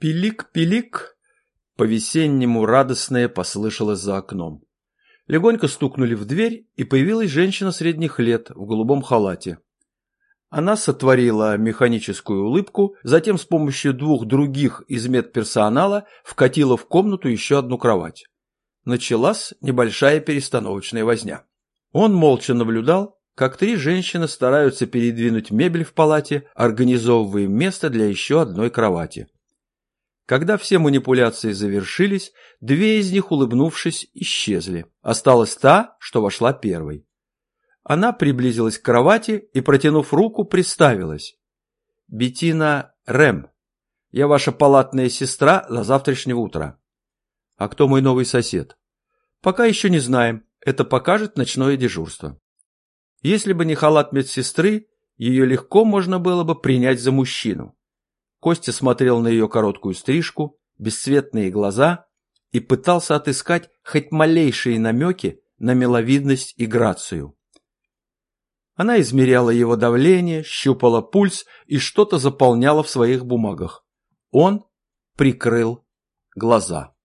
Пилик-пилик, по-весеннему радостное послышалось за окном. Легонько стукнули в дверь, и появилась женщина средних лет в голубом халате. Она сотворила механическую улыбку, затем с помощью двух других из медперсонала вкатила в комнату еще одну кровать. Началась небольшая перестановочная возня. Он молча наблюдал, как три женщины стараются передвинуть мебель в палате, организовывая место для еще одной кровати. Когда все манипуляции завершились, две из них, улыбнувшись, исчезли. Осталась та, что вошла первой. Она приблизилась к кровати и, протянув руку, приставилась. «Бетина Рэм, я ваша палатная сестра до завтрашнего утра». «А кто мой новый сосед?» «Пока еще не знаем. Это покажет ночное дежурство». Если бы не халат медсестры, ее легко можно было бы принять за мужчину. Костя смотрел на ее короткую стрижку, бесцветные глаза и пытался отыскать хоть малейшие намеки на миловидность и грацию. Она измеряла его давление, щупала пульс и что-то заполняла в своих бумагах. Он прикрыл глаза.